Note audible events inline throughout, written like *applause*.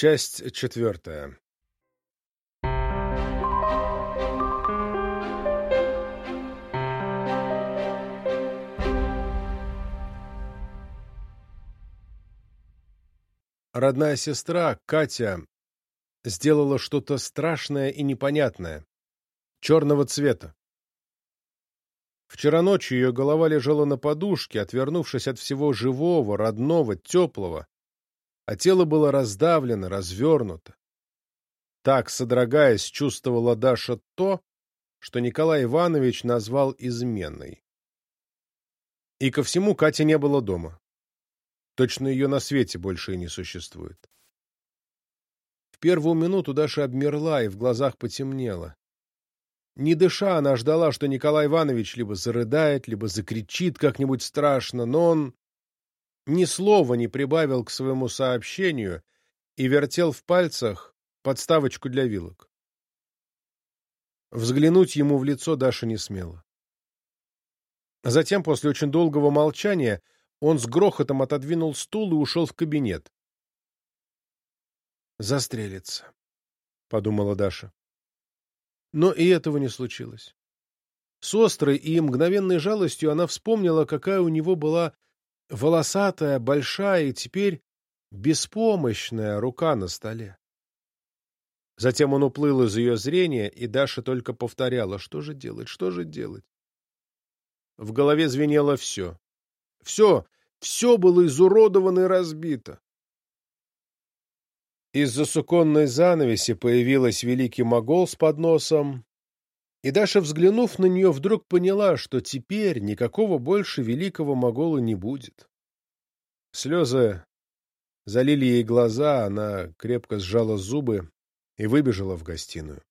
Часть четвертая. Родная сестра, Катя, сделала что-то страшное и непонятное, черного цвета. Вчера ночью ее голова лежала на подушке, отвернувшись от всего живого, родного, теплого, а тело было раздавлено, развернуто. Так, содрогаясь, чувствовала Даша то, что Николай Иванович назвал изменой. И ко всему Кати не было дома. Точно ее на свете больше и не существует. В первую минуту Даша обмерла и в глазах потемнело. Не дыша, она ждала, что Николай Иванович либо зарыдает, либо закричит как-нибудь страшно, но он ни слова не прибавил к своему сообщению и вертел в пальцах подставочку для вилок. Взглянуть ему в лицо Даша не смела. Затем, после очень долгого молчания, он с грохотом отодвинул стул и ушел в кабинет. «Застрелится», — подумала Даша. Но и этого не случилось. С острой и мгновенной жалостью она вспомнила, какая у него была волосатая, большая и теперь беспомощная рука на столе. Затем он уплыл из ее зрения, и Даша только повторяла, что же делать, что же делать. В голове звенело все. Все, все было изуродовано и разбито. Из-за суконной занавеси появилась великий могол с подносом, и Даша, взглянув на нее, вдруг поняла, что теперь никакого больше великого могола не будет. Слезы залили ей глаза, она крепко сжала зубы и выбежала в гостиную.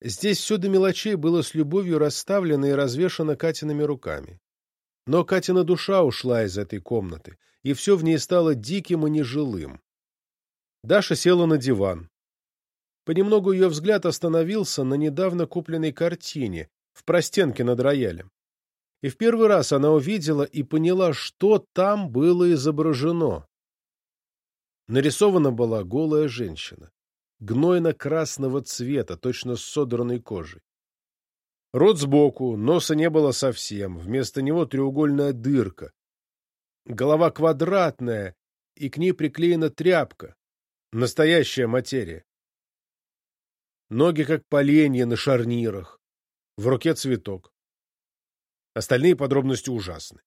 Здесь все до мелочей было с любовью расставлено и развешано Катиными руками. Но Катина душа ушла из этой комнаты, и все в ней стало диким и нежилым. Даша села на диван. Понемногу ее взгляд остановился на недавно купленной картине в простенке над роялем. И в первый раз она увидела и поняла, что там было изображено. Нарисована была голая женщина, гнойно-красного цвета, точно с содранной кожей. Рот сбоку, носа не было совсем, вместо него треугольная дырка. Голова квадратная, и к ней приклеена тряпка. Настоящая материя. Ноги как поленья на шарнирах. В руке цветок. Остальные подробности ужасны.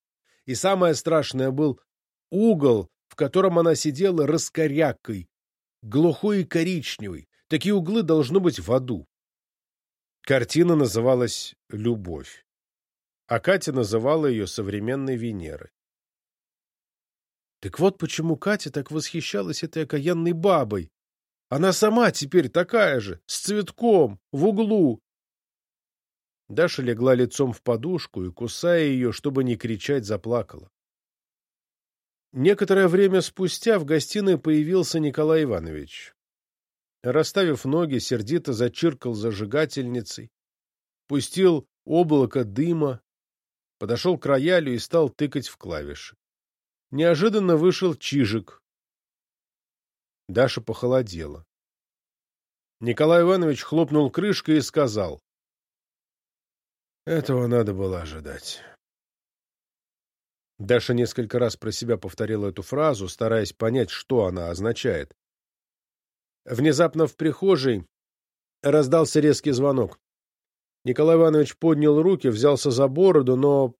И самое страшное был угол, в котором она сидела раскорякой, глухой и коричневый. Такие углы должно быть в аду. Картина называлась «Любовь», а Катя называла ее современной Венерой. Так вот почему Катя так восхищалась этой окаянной бабой. Она сама теперь такая же, с цветком, в углу. Даша легла лицом в подушку и, кусая ее, чтобы не кричать, заплакала. Некоторое время спустя в гостиной появился Николай Иванович. Расставив ноги, сердито зачиркал зажигательницей, пустил облако дыма, подошел к роялю и стал тыкать в клавиши. Неожиданно вышел Чижик. Даша похолодела. Николай Иванович хлопнул крышкой и сказал. Этого надо было ожидать. Даша несколько раз про себя повторила эту фразу, стараясь понять, что она означает. Внезапно в прихожей раздался резкий звонок. Николай Иванович поднял руки, взялся за бороду, но,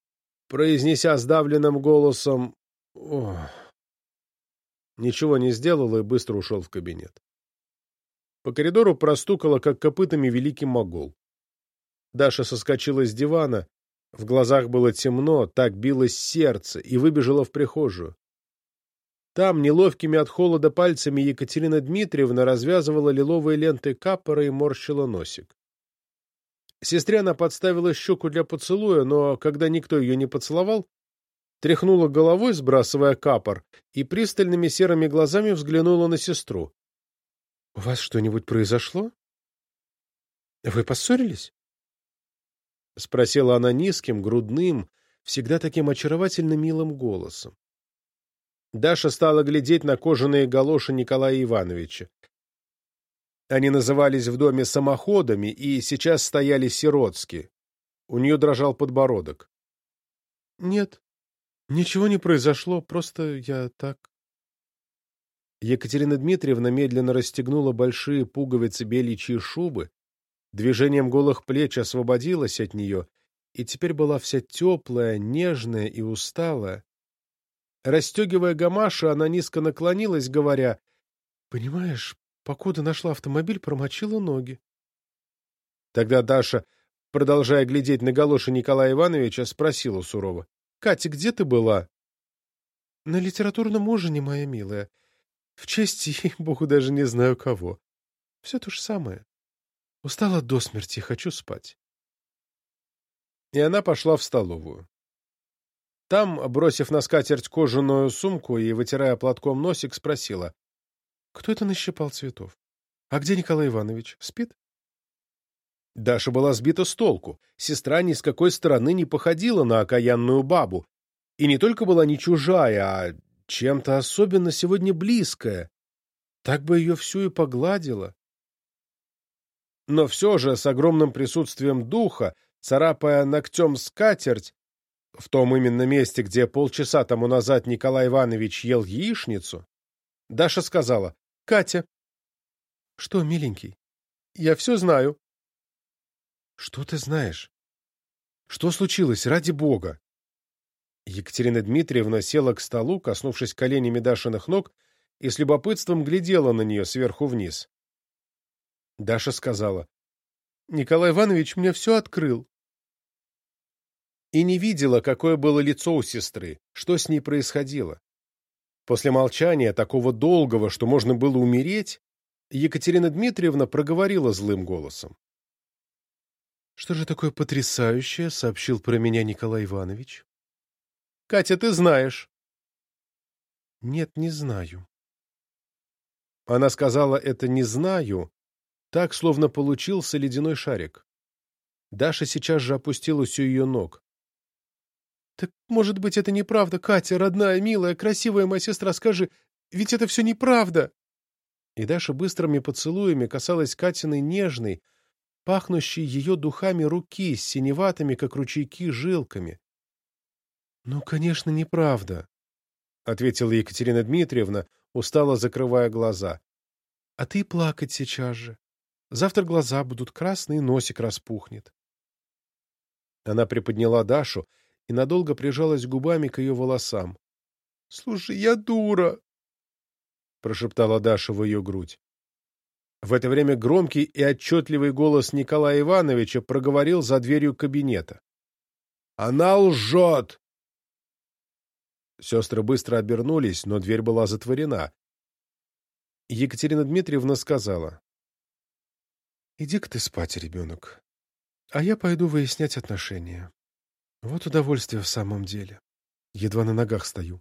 произнеся сдавленным голосом Ох. Ничего не сделал и быстро ушел в кабинет. По коридору простукало, как копытами великий могол. Даша соскочила с дивана, в глазах было темно, так билось сердце, и выбежала в прихожую. Там, неловкими от холода пальцами, Екатерина Дмитриевна развязывала лиловые ленты капора и морщила носик. Сестре она подставила щеку для поцелуя, но, когда никто ее не поцеловал, тряхнула головой, сбрасывая капор, и пристальными серыми глазами взглянула на сестру. — У вас что-нибудь произошло? — Вы поссорились? — спросила она низким, грудным, всегда таким очаровательно милым голосом. Даша стала глядеть на кожаные галоши Николая Ивановича. Они назывались в доме самоходами и сейчас стояли сиротски. У нее дрожал подбородок. — Нет, ничего не произошло, просто я так... Екатерина Дмитриевна медленно расстегнула большие пуговицы беличьей шубы, движением голых плеч освободилась от нее и теперь была вся теплая, нежная и усталая. Расстегивая гамашу, она низко наклонилась, говоря, «Понимаешь, покуда нашла автомобиль, промочила ноги». Тогда Даша, продолжая глядеть на галоши Николая Ивановича, спросила сурово, «Катя, где ты была?» «На литературном ужине, моя милая. В честь, *laughs* ей-богу, даже не знаю кого. Все то же самое. Устала до смерти, хочу спать» и она пошла в столовую. Там, бросив на скатерть кожаную сумку и вытирая платком носик, спросила. — Кто это нащипал цветов? А где Николай Иванович? Спит? Даша была сбита с толку. Сестра ни с какой стороны не походила на окаянную бабу. И не только была не чужая, а чем-то особенно сегодня близкая. Так бы ее всю и погладила. Но все же с огромным присутствием духа царапая ногтем скатерть, в том именно месте, где полчаса тому назад Николай Иванович ел яичницу, Даша сказала, «Катя». «Что, миленький? Я все знаю». «Что ты знаешь? Что случилось, ради бога?» Екатерина Дмитриевна села к столу, коснувшись коленями Дашиных ног, и с любопытством глядела на нее сверху вниз. Даша сказала, «Николай Иванович мне все открыл и не видела, какое было лицо у сестры, что с ней происходило. После молчания, такого долгого, что можно было умереть, Екатерина Дмитриевна проговорила злым голосом. «Что же такое потрясающее?» — сообщил про меня Николай Иванович. «Катя, ты знаешь». «Нет, не знаю». Она сказала это «не знаю», так, словно получился ледяной шарик. Даша сейчас же опустилась у ее ног. «Так, может быть, это неправда, Катя, родная, милая, красивая моя сестра, скажи, ведь это все неправда!» И Даша быстрыми поцелуями касалась Катиной нежной, пахнущей ее духами руки с синеватыми, как ручейки, жилками. «Ну, конечно, неправда», — ответила Екатерина Дмитриевна, устало закрывая глаза. «А ты плакать сейчас же. Завтра глаза будут красные, носик распухнет». Она приподняла Дашу и надолго прижалась губами к ее волосам. — Слушай, я дура! — прошептала Даша в ее грудь. В это время громкий и отчетливый голос Николая Ивановича проговорил за дверью кабинета. «Она лжет!» Сестры быстро обернулись, но дверь была затворена. Екатерина Дмитриевна сказала. «Иди-ка ты спать, ребенок, а я пойду выяснять отношения». Вот удовольствие в самом деле. Едва на ногах стою.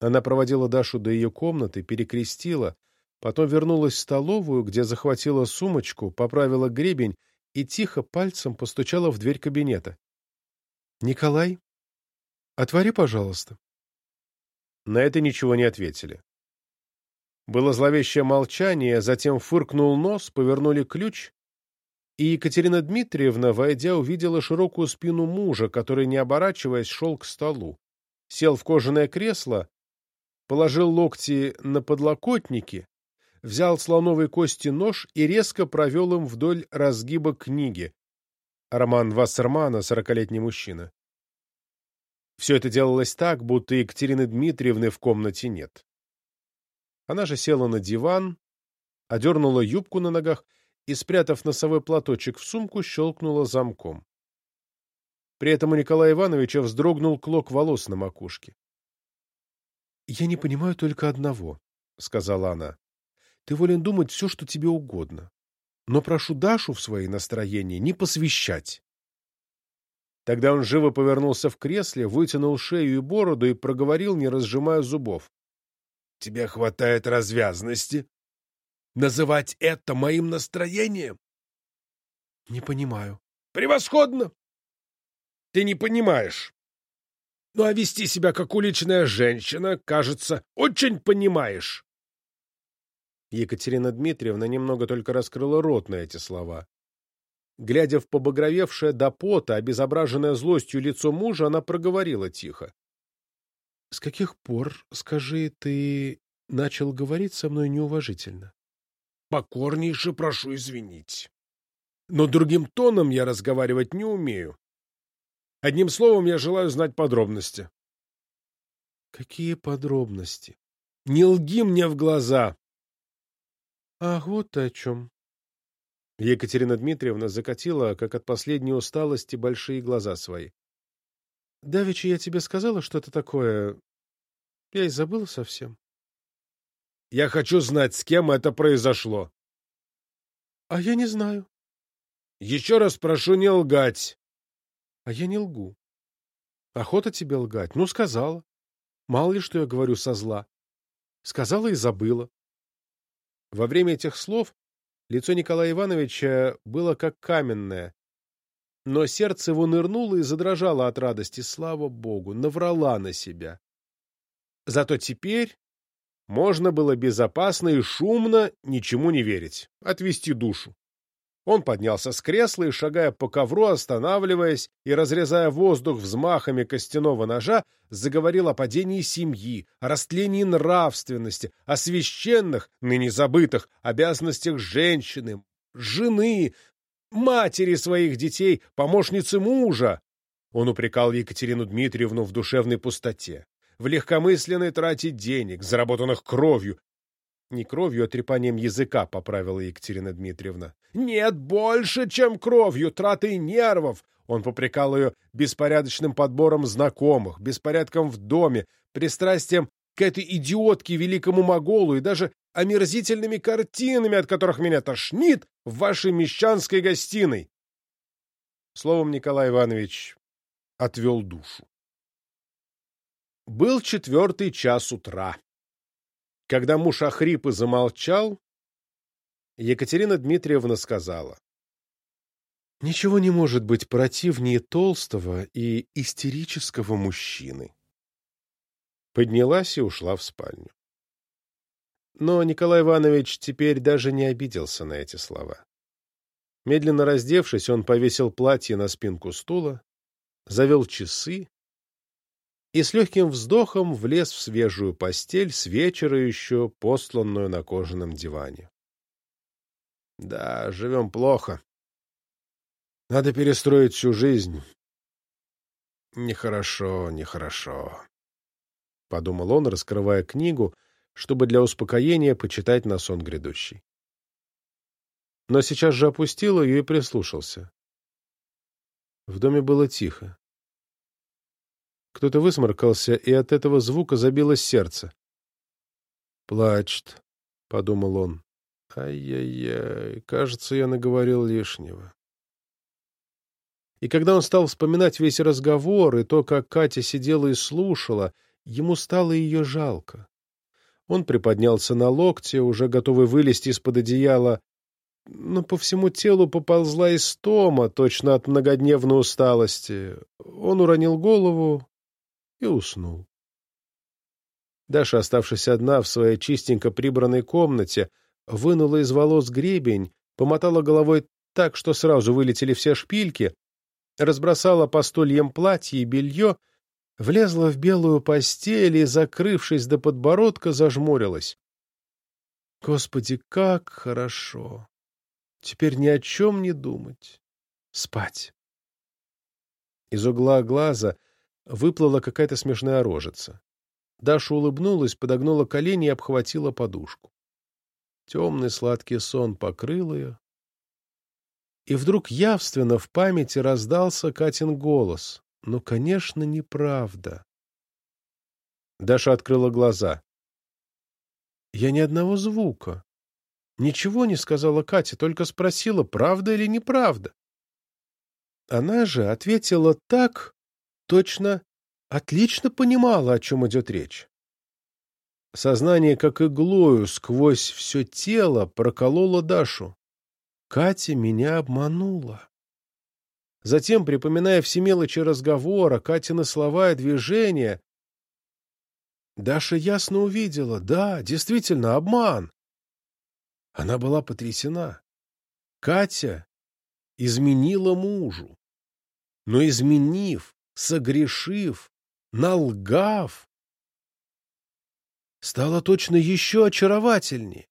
Она проводила Дашу до ее комнаты, перекрестила, потом вернулась в столовую, где захватила сумочку, поправила гребень и тихо пальцем постучала в дверь кабинета. — Николай, отвори, пожалуйста. На это ничего не ответили. Было зловещее молчание, затем фыркнул нос, повернули ключ, и Екатерина Дмитриевна, войдя, увидела широкую спину мужа, который, не оборачиваясь, шел к столу. Сел в кожаное кресло, положил локти на подлокотники, взял слоновой кости нож и резко провел им вдоль разгиба книги. Роман Вассермана «Сорокалетний мужчина». Все это делалось так, будто Екатерины Дмитриевны в комнате нет. Она же села на диван, одернула юбку на ногах и, спрятав носовой платочек в сумку, щелкнула замком. При этом у Николая Ивановича вздрогнул клок волос на макушке. — Я не понимаю только одного, — сказала она. — Ты волен думать все, что тебе угодно. Но прошу Дашу в свои настроения не посвящать. Тогда он живо повернулся в кресле, вытянул шею и бороду и проговорил, не разжимая зубов. — Тебе хватает развязности? Называть это моим настроением? Не понимаю. Превосходно! Ты не понимаешь. Ну а вести себя как уличная женщина, кажется, очень понимаешь. Екатерина Дмитриевна немного только раскрыла рот на эти слова. Глядя в побагровевшее до пота, обезображенное злостью лицо мужа, она проговорила тихо. — С каких пор, скажи, ты начал говорить со мной неуважительно? — Покорнейше прошу извинить. Но другим тоном я разговаривать не умею. Одним словом, я желаю знать подробности. — Какие подробности? — Не лги мне в глаза! — Ах, вот ты о чем. Екатерина Дмитриевна закатила, как от последней усталости, большие глаза свои. — Давеча я тебе сказала что-то такое. Я и забыла совсем. — Я хочу знать, с кем это произошло. — А я не знаю. — Еще раз прошу не лгать. — А я не лгу. Охота тебе лгать. Ну, сказала. Мало ли, что я говорю со зла. Сказала и забыла. Во время этих слов Лицо Николая Ивановича было как каменное, но сердце его нырнуло и задрожало от радости. Слава богу, наврала на себя. Зато теперь можно было безопасно и шумно ничему не верить, отвести душу. Он поднялся с кресла и, шагая по ковру, останавливаясь и разрезая воздух взмахами костяного ножа, заговорил о падении семьи, о растлении нравственности, о священных, ныне забытых, обязанностях женщины, жены, матери своих детей, помощницы мужа. Он упрекал Екатерину Дмитриевну в душевной пустоте, в легкомысленной трате денег, заработанных кровью, не кровью, а трепанием языка, поправила Екатерина Дмитриевна. Нет, больше, чем кровью, тратой нервов. Он попрекал ее беспорядочным подбором знакомых, беспорядком в доме, пристрастием к этой идиотке великому моголу и даже омерзительными картинами, от которых меня тошнит в вашей мещанской гостиной. Словом, Николай Иванович отвел душу. Был четвертый час утра. Когда муж охрип и замолчал, Екатерина Дмитриевна сказала. «Ничего не может быть противнее толстого и истерического мужчины». Поднялась и ушла в спальню. Но Николай Иванович теперь даже не обиделся на эти слова. Медленно раздевшись, он повесил платье на спинку стула, завел часы и с легким вздохом влез в свежую постель с вечера еще посланную на кожаном диване. Да, живем плохо. Надо перестроить всю жизнь. Нехорошо, нехорошо. Подумал он, раскрывая книгу, чтобы для успокоения почитать на сон грядущий. Но сейчас же опустил ее и прислушался. В доме было тихо. Кто-то высморкался, и от этого звука забилось сердце. «Плачет», — подумал он. «Ай-яй-яй, кажется, я наговорил лишнего». И когда он стал вспоминать весь разговор и то, как Катя сидела и слушала, ему стало ее жалко. Он приподнялся на локте, уже готовый вылезти из-под одеяла, но по всему телу поползла истома, точно от многодневной усталости. Он уронил голову и уснул. Даша, оставшись одна в своей чистенько прибранной комнате, вынула из волос гребень, помотала головой так, что сразу вылетели все шпильки, разбросала по стульям платье и белье, влезла в белую постель и, закрывшись до подбородка, зажмурилась. Господи, как хорошо! Теперь ни о чем не думать. Спать. Из угла глаза выплыла какая-то смешная рожица. Даша улыбнулась, подогнула колени и обхватила подушку. Темный сладкий сон покрыл ее. И вдруг явственно в памяти раздался Катин голос. Ну, конечно, неправда. Даша открыла глаза. Я ни одного звука. Ничего не сказала Катя, только спросила, правда или неправда. Она же ответила так, точно отлично понимала, о чем идет речь. Сознание, как иглою, сквозь все тело прокололо Дашу. Катя меня обманула. Затем, припоминая все мелочи разговора, Катины слова и движения, Даша ясно увидела, да, действительно, обман. Она была потрясена. Катя изменила мужу. Но изменив, согрешив, налгав, стала точно еще очаровательнее.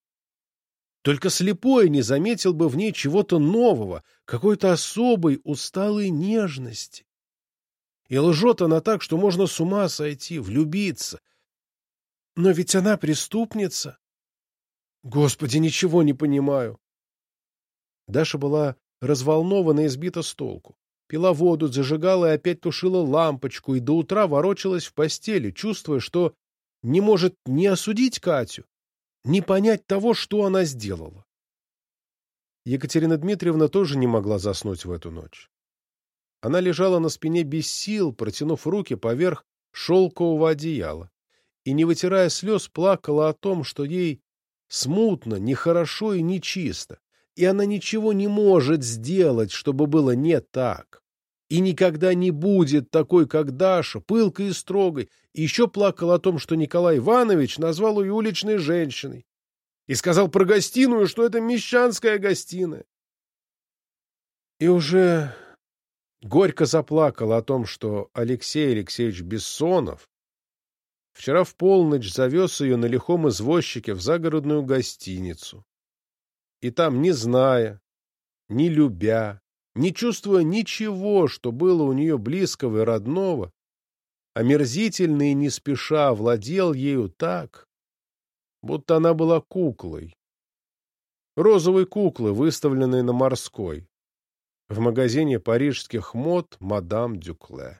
Только слепой не заметил бы в ней чего-то нового, какой-то особой усталой нежности. И лжет она так, что можно с ума сойти, влюбиться. Но ведь она преступница. Господи, ничего не понимаю. Даша была разволнована и сбита с толку. Пила воду, зажигала и опять тушила лампочку, и до утра ворочалась в постели, чувствуя, что не может ни осудить Катю, ни понять того, что она сделала. Екатерина Дмитриевна тоже не могла заснуть в эту ночь. Она лежала на спине без сил, протянув руки поверх шелкового одеяла, и, не вытирая слез, плакала о том, что ей смутно, нехорошо и нечисто, и она ничего не может сделать, чтобы было не так и никогда не будет такой, как Даша, пылкой и строгой, и еще плакал о том, что Николай Иванович назвал ее уличной женщиной и сказал про гостиную, что это мещанская гостиная. И уже горько заплакал о том, что Алексей Алексеевич Бессонов вчера в полночь завез ее на лихом извозчике в загородную гостиницу. И там, не зная, не любя, не чувствуя ничего, что было у нее близкого и родного, омерзительно и не спеша владел ею так, будто она была куклой. Розовой куклы, выставленной на морской, в магазине парижских мод «Мадам Дюкле».